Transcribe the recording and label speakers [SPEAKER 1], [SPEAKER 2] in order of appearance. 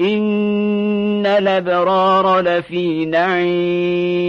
[SPEAKER 1] إن الأبرار لفي نعيم